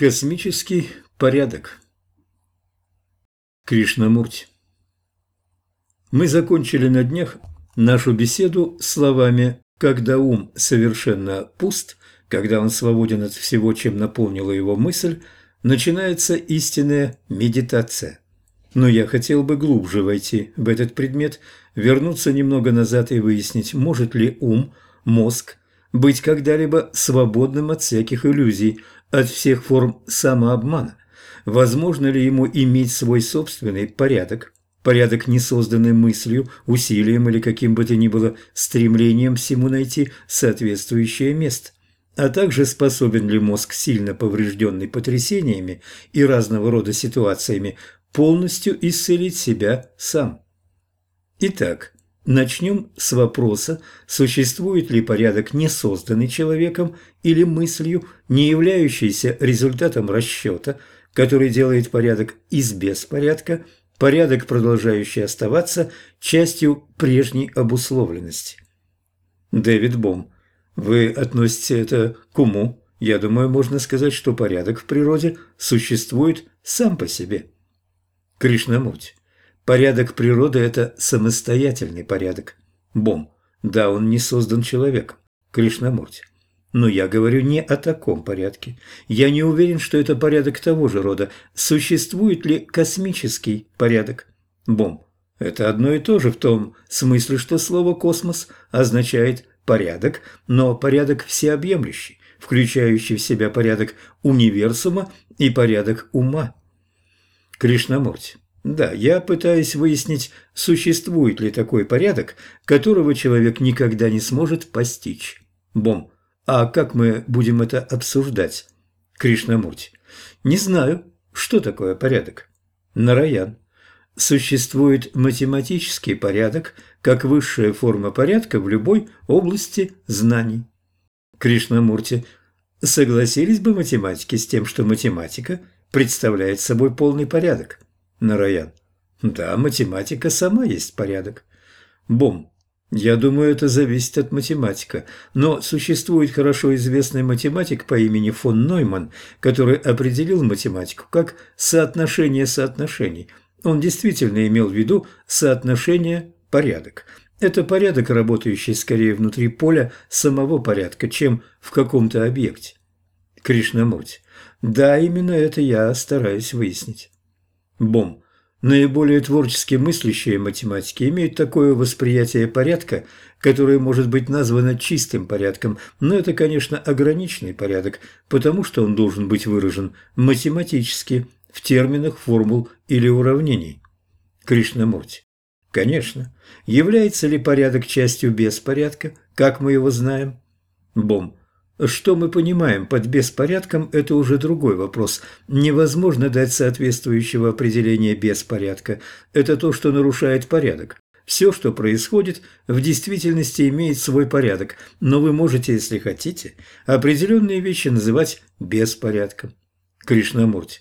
Космический порядок. Кришнамурти. Мы закончили на днях нашу беседу словами «когда ум совершенно пуст», когда он свободен от всего, чем наполнила его мысль, начинается истинная медитация. Но я хотел бы глубже войти в этот предмет, вернуться немного назад и выяснить, может ли ум, мозг, быть когда-либо свободным от всяких иллюзий – от всех форм самообмана. Возможно ли ему иметь свой собственный порядок, порядок, не созданный мыслью, усилием или каким бы то ни было стремлением всему найти соответствующее место? А также способен ли мозг, сильно поврежденный потрясениями и разного рода ситуациями, полностью исцелить себя сам? Итак, Начнем с вопроса, существует ли порядок, не созданный человеком или мыслью, не являющийся результатом расчета, который делает порядок из беспорядка, порядок, продолжающий оставаться частью прежней обусловленности. Дэвид Бом, вы относите это к уму? Я думаю, можно сказать, что порядок в природе существует сам по себе. Кришнамурти. Порядок природы – это самостоятельный порядок. Бом. Да, он не создан человеком. Кришнамурти. Но я говорю не о таком порядке. Я не уверен, что это порядок того же рода. Существует ли космический порядок? Бом. Это одно и то же в том смысле, что слово «космос» означает «порядок», но порядок всеобъемлющий, включающий в себя порядок универсума и порядок ума. Кришнамурти. Да, я пытаюсь выяснить, существует ли такой порядок, которого человек никогда не сможет постичь. Бом. А как мы будем это обсуждать? Кришнамурти. Не знаю, что такое порядок. Нараян. Существует математический порядок, как высшая форма порядка в любой области знаний. Кришнамурти. Согласились бы математики с тем, что математика представляет собой полный порядок? Нараян. Да, математика сама есть порядок. Бом. Я думаю, это зависит от математика. Но существует хорошо известный математик по имени фон Нойман, который определил математику как соотношение соотношений. Он действительно имел в виду соотношение порядок. Это порядок, работающий скорее внутри поля самого порядка, чем в каком-то объекте. Кришнамурти. Да, именно это я стараюсь выяснить. Бом. Наиболее творчески мыслящие математики имеют такое восприятие порядка, которое может быть названо чистым порядком, но это, конечно, ограниченный порядок, потому что он должен быть выражен математически, в терминах формул или уравнений. Кришнамурти. Конечно. Является ли порядок частью беспорядка, как мы его знаем? Бом. Что мы понимаем под беспорядком – это уже другой вопрос. Невозможно дать соответствующего определения беспорядка. Это то, что нарушает порядок. Все, что происходит, в действительности имеет свой порядок, но вы можете, если хотите, определенные вещи называть беспорядком. Кришнамурти,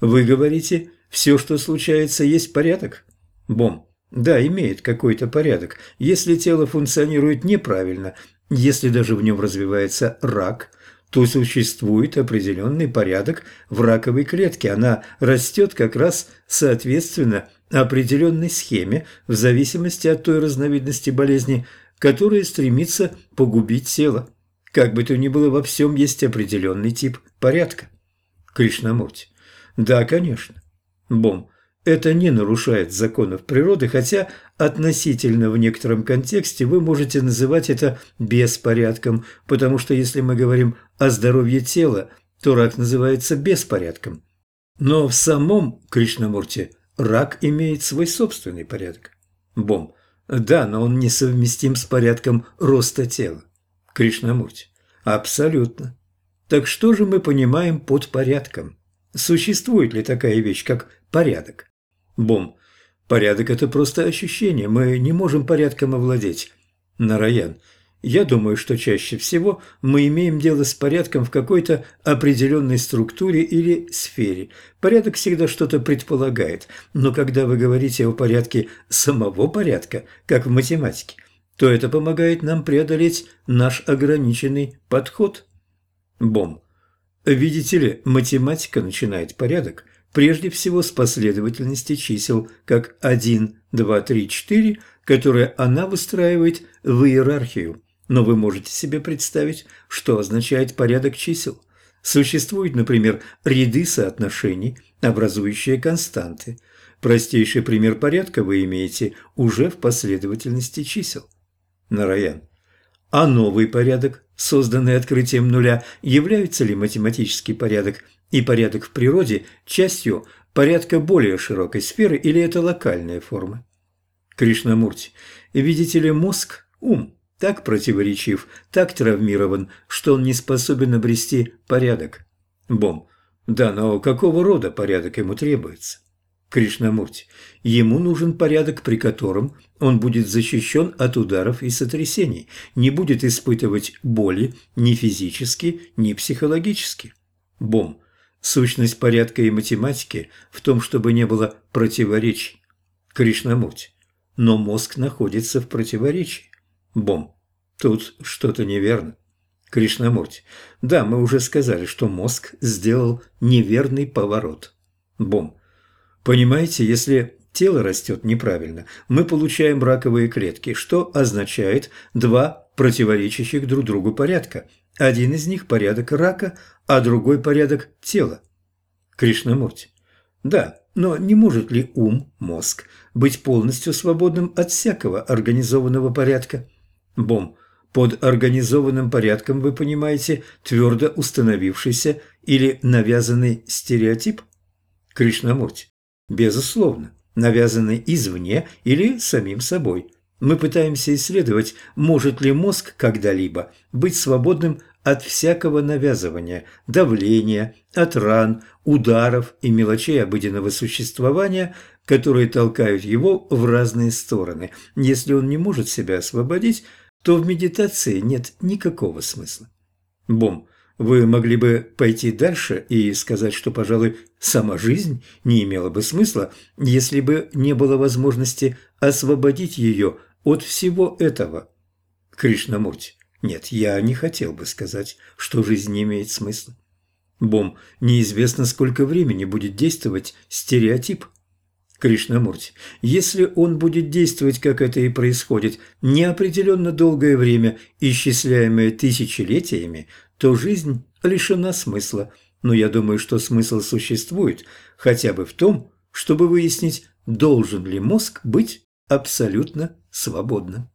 вы говорите, все, что случается, есть порядок? Бом, да, имеет какой-то порядок. Если тело функционирует неправильно, если даже в нем развивается рак, то существует определенный порядок в раковой клетке. Она растет как раз соответственно определенной схеме в зависимости от той разновидности болезни, которая стремится погубить тело. Как бы то ни было, во всем есть определенный тип порядка. Кришнамурти. Да, конечно. Бом. Это не нарушает законов природы, хотя относительно в некотором контексте вы можете называть это беспорядком, потому что если мы говорим о здоровье тела, то рак называется беспорядком. Но в самом Кришнамурте рак имеет свой собственный порядок. Бом. Да, но он несовместим с порядком роста тела. Кришнамурти. Абсолютно. Так что же мы понимаем под порядком? Существует ли такая вещь, как порядок? Бом. Порядок – это просто ощущение, мы не можем порядком овладеть. Нараян. Я думаю, что чаще всего мы имеем дело с порядком в какой-то определенной структуре или сфере. Порядок всегда что-то предполагает, но когда вы говорите о порядке самого порядка, как в математике, то это помогает нам преодолеть наш ограниченный подход. Бом. Видите ли, математика начинает порядок прежде всего с последовательности чисел, как 1, 2, 3, 4, которые она выстраивает в иерархию. Но вы можете себе представить, что означает порядок чисел. Существуют, например, ряды соотношений, образующие константы. Простейший пример порядка вы имеете уже в последовательности чисел. Нараян. А новый порядок, созданный открытием нуля, является ли математический порядок и порядок в природе частью порядка более широкой сферы или это локальная форма? Кришнамурти, видите ли, мозг – ум, так противоречив, так травмирован, что он не способен обрести порядок. Бом. Да, но какого рода порядок ему требуется? Кришнамурти. Ему нужен порядок, при котором он будет защищен от ударов и сотрясений, не будет испытывать боли ни физически, ни психологически. Бом. Сущность порядка и математики в том, чтобы не было противоречий. Кришнамурти. Но мозг находится в противоречии. Бом. Тут что-то неверно. Кришнамурти. Да, мы уже сказали, что мозг сделал неверный поворот. Бом. Понимаете, если тело растет неправильно, мы получаем раковые клетки, что означает два противоречащих друг другу порядка. Один из них – порядок рака, а другой – порядок тела. Кришнамурти. Да, но не может ли ум, мозг, быть полностью свободным от всякого организованного порядка? Бом. Под организованным порядком вы понимаете твердо установившийся или навязанный стереотип? Кришнамурти. Безусловно, навязанный извне или самим собой. Мы пытаемся исследовать, может ли мозг когда-либо быть свободным от всякого навязывания, давления, от ран, ударов и мелочей обыденного существования, которые толкают его в разные стороны. Если он не может себя освободить, то в медитации нет никакого смысла. Бом, вы могли бы пойти дальше и сказать, что, пожалуй, сама жизнь не имела бы смысла, если бы не было возможности освободить ее от всего этого. Кришнамурти, нет, я не хотел бы сказать, что жизнь не имеет смысла. Бом, неизвестно, сколько времени будет действовать стереотип – Кришнамурти, если он будет действовать, как это и происходит, неопределенно долгое время, исчисляемое тысячелетиями, то жизнь лишена смысла. Но я думаю, что смысл существует хотя бы в том, чтобы выяснить, должен ли мозг быть абсолютно свободным.